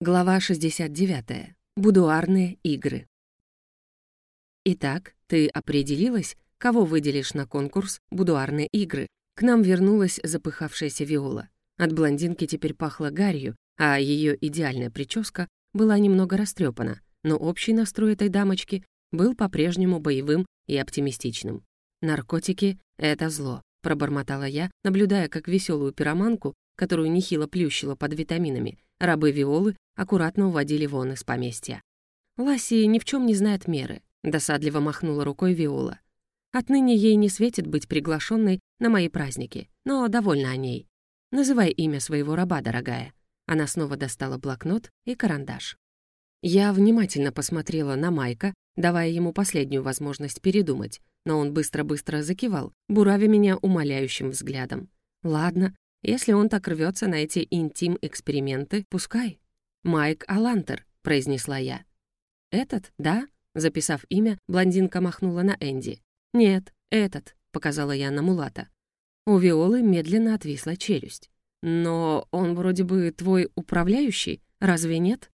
Глава 69. Будуарные игры. Итак, ты определилась, кого выделишь на конкурс «Будуарные игры»? К нам вернулась запыхавшаяся Виола. От блондинки теперь пахло гарью, а ее идеальная прическа была немного растрепана, но общий настрой этой дамочки был по-прежнему боевым и оптимистичным. «Наркотики — это зло», — пробормотала я, наблюдая, как веселую пироманку, которую нехило плющило под витаминами, рабы Виолы аккуратно уводили вон из поместья. Ласси ни в чем не знает меры, досадливо махнула рукой Виола. Отныне ей не светит быть приглашенной на мои праздники, но довольна о ней. Называй имя своего раба, дорогая. Она снова достала блокнот и карандаш. Я внимательно посмотрела на Майка, давая ему последнюю возможность передумать, но он быстро-быстро закивал, буравя меня умоляющим взглядом. «Ладно, если он так рвется на эти интим-эксперименты, пускай. «Майк Алантер», — произнесла я. «Этот, да?» — записав имя, блондинка махнула на Энди. «Нет, этот», — показала я на Мулата. У Виолы медленно отвисла челюсть. «Но он вроде бы твой управляющий, разве нет?»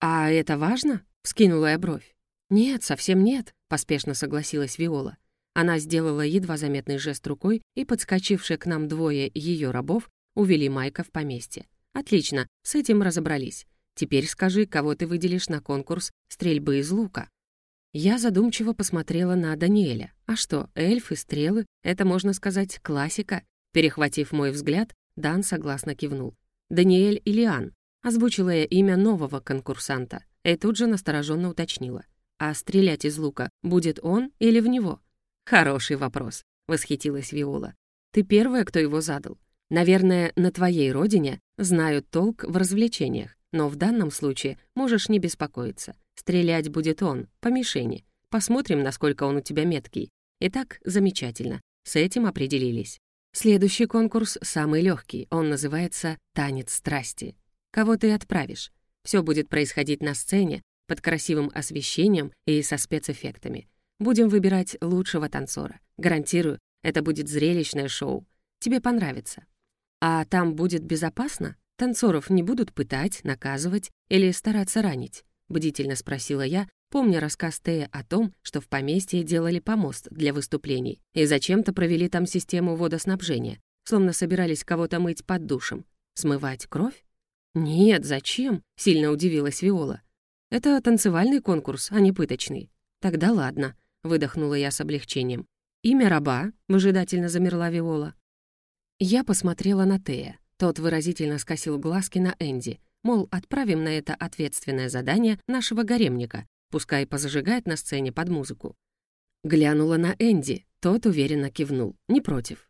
«А это важно?» — вскинула я бровь. «Нет, совсем нет», — поспешно согласилась Виола. Она сделала едва заметный жест рукой, и подскочившие к нам двое ее рабов увели Майка в поместье. «Отлично, с этим разобрались. Теперь скажи, кого ты выделишь на конкурс стрельбы из лука». Я задумчиво посмотрела на Даниэля. А что, эльфы, стрелы — это, можно сказать, классика. Перехватив мой взгляд, Дан согласно кивнул. «Даниэль Илиан», — озвучила я имя нового конкурсанта, и тут же настороженно уточнила. «А стрелять из лука будет он или в него?» «Хороший вопрос», — восхитилась Виола. «Ты первая, кто его задал. Наверное, на твоей родине знают толк в развлечениях, но в данном случае можешь не беспокоиться. Стрелять будет он, по мишени. Посмотрим, насколько он у тебя меткий. Итак, замечательно. С этим определились. Следующий конкурс самый легкий. Он называется «Танец страсти». Кого ты отправишь? Все будет происходить на сцене, под красивым освещением и со спецэффектами. Будем выбирать лучшего танцора. Гарантирую, это будет зрелищное шоу. Тебе понравится. А там будет безопасно? Танцоров не будут пытать, наказывать или стараться ранить? Бдительно спросила я, помня рассказ Тея о том, что в поместье делали помост для выступлений и зачем-то провели там систему водоснабжения, словно собирались кого-то мыть под душем. Смывать кровь? «Нет, зачем?» — сильно удивилась Виола. «Это танцевальный конкурс, а не пыточный». «Тогда ладно», выдохнула я с облегчением. «Имя раба?» — выжидательно замерла Виола. Я посмотрела на Тея. Тот выразительно скосил глазки на Энди, мол, отправим на это ответственное задание нашего гаремника, пускай позажигает на сцене под музыку. Глянула на Энди, тот уверенно кивнул, не против.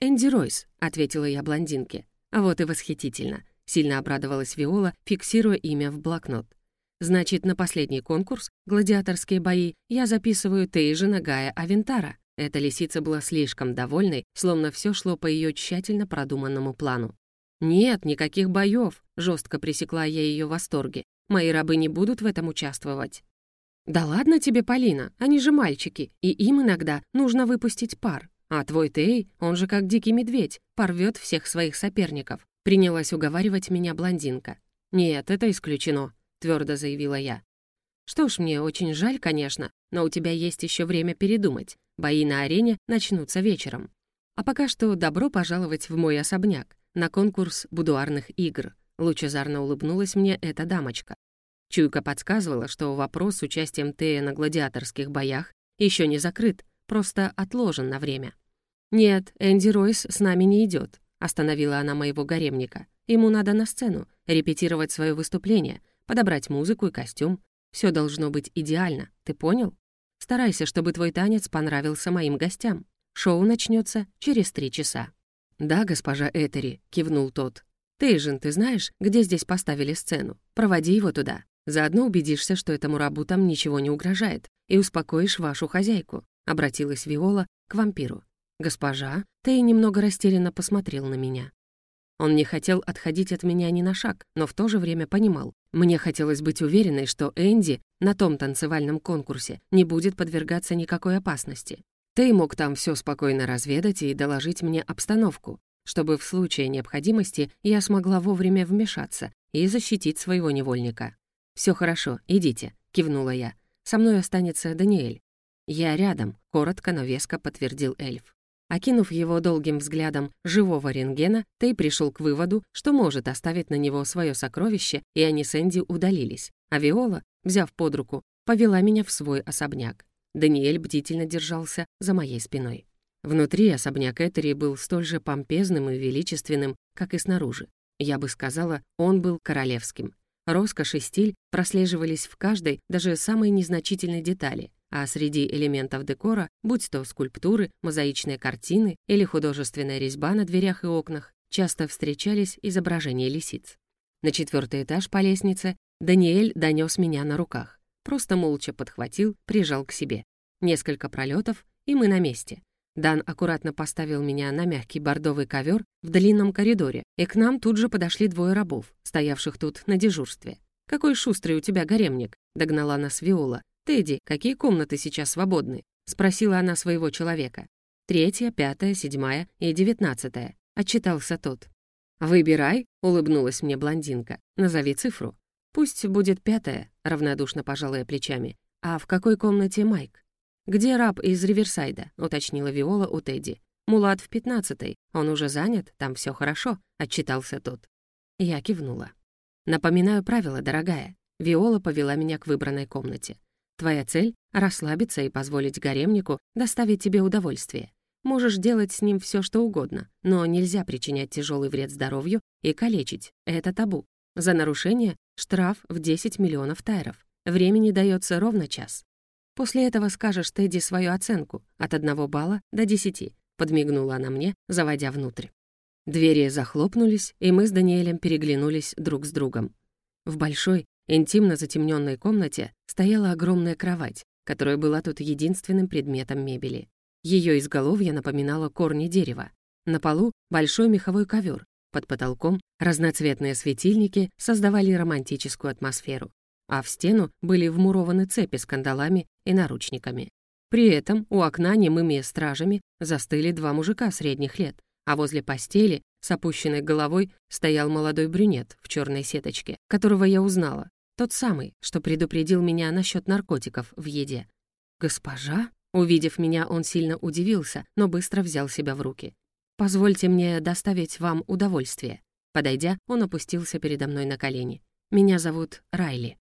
«Энди Ройс», — ответила я блондинке. А вот и восхитительно. Сильно обрадовалась Виола, фиксируя имя в блокнот. Значит, на последний конкурс, гладиаторские бои, я записываю Тейжина Гая Авентара. Эта лисица была слишком довольной, словно все шло по ее тщательно продуманному плану. «Нет, никаких боев», — жестко пресекла я ее восторге. «Мои рабы не будут в этом участвовать». «Да ладно тебе, Полина, они же мальчики, и им иногда нужно выпустить пар. А твой Тей, он же как дикий медведь, порвет всех своих соперников», — принялась уговаривать меня блондинка. «Нет, это исключено», твердо заявила я. «Что ж, мне очень жаль, конечно, но у тебя есть еще время передумать. Бои на арене начнутся вечером. А пока что добро пожаловать в мой особняк, на конкурс будуарных игр». Лучезарно улыбнулась мне эта дамочка. Чуйка подсказывала, что вопрос с участием Тея на гладиаторских боях еще не закрыт, просто отложен на время. «Нет, Энди Ройс с нами не идет», — остановила она моего гаремника. «Ему надо на сцену, репетировать свое выступление, подобрать музыку и костюм. Все должно быть идеально, ты понял? Старайся, чтобы твой танец понравился моим гостям. Шоу начнется через три часа». «Да, госпожа Этери», — кивнул тот. «Ты, Жен, ты знаешь, где здесь поставили сцену? Проводи его туда. Заодно убедишься, что этому рабу там ничего не угрожает, и успокоишь вашу хозяйку», — обратилась Виола к вампиру. «Госпожа?» Ты немного растерянно посмотрел на меня. Он не хотел отходить от меня ни на шаг, но в то же время понимал. Мне хотелось быть уверенной, что Энди на том танцевальном конкурсе не будет подвергаться никакой опасности. Ты мог там все спокойно разведать и доложить мне обстановку. чтобы в случае необходимости я смогла вовремя вмешаться и защитить своего невольника. «Все хорошо, идите», — кивнула я. «Со мной останется Даниэль». «Я рядом», — коротко, но веско подтвердил эльф. Окинув его долгим взглядом живого рентгена, Тей пришел к выводу, что может оставить на него свое сокровище, и они с Энди удалились. А Виола, взяв под руку, повела меня в свой особняк. Даниэль бдительно держался за моей спиной. Внутри особняк Этери был столь же помпезным и величественным, как и снаружи. Я бы сказала, он был королевским. Роскошь и стиль прослеживались в каждой, даже самой незначительной детали, а среди элементов декора, будь то скульптуры, мозаичные картины или художественная резьба на дверях и окнах, часто встречались изображения лисиц. На четвертый этаж по лестнице Даниэль донес меня на руках. Просто молча подхватил, прижал к себе. Несколько пролетов, и мы на месте. Дан аккуратно поставил меня на мягкий бордовый ковер в длинном коридоре, и к нам тут же подошли двое рабов, стоявших тут на дежурстве. «Какой шустрый у тебя гаремник!» — догнала нас Виола, «Тедди, какие комнаты сейчас свободны?» — спросила она своего человека. «Третья, пятая, седьмая и девятнадцатая», — отчитался тот. «Выбирай», — улыбнулась мне блондинка. «Назови цифру». «Пусть будет пятая», — равнодушно пожалая плечами. «А в какой комнате Майк?» «Где раб из Риверсайда?» — уточнила Виола у Тедди. «Мулат в пятнадцатой. Он уже занят, там все хорошо», — отчитался тот. Я кивнула. «Напоминаю правила, дорогая». Виола повела меня к выбранной комнате. Твоя цель — расслабиться и позволить гаремнику доставить тебе удовольствие. Можешь делать с ним все, что угодно, но нельзя причинять тяжелый вред здоровью и калечить. Это табу. За нарушение — штраф в 10 миллионов тайров. Времени дается ровно час. После этого скажешь Тедди свою оценку от 1 балла до 10, подмигнула она мне, заводя внутрь. Двери захлопнулись, и мы с Даниэлем переглянулись друг с другом. В большой, интимно затемненной комнате стояла огромная кровать, которая была тут единственным предметом мебели. Ее изголовье напоминало корни дерева. На полу большой меховой ковер, под потолком разноцветные светильники создавали романтическую атмосферу, а в стену были вмурованы цепи с кандалами и наручниками. При этом у окна немыми стражами застыли два мужика средних лет, а возле постели с опущенной головой стоял молодой брюнет в черной сеточке, которого я узнала, тот самый, что предупредил меня насчет наркотиков в еде. «Госпожа?» Увидев меня, он сильно удивился, но быстро взял себя в руки. «Позвольте мне доставить вам удовольствие». Подойдя, он опустился передо мной на колени. «Меня зовут Райли».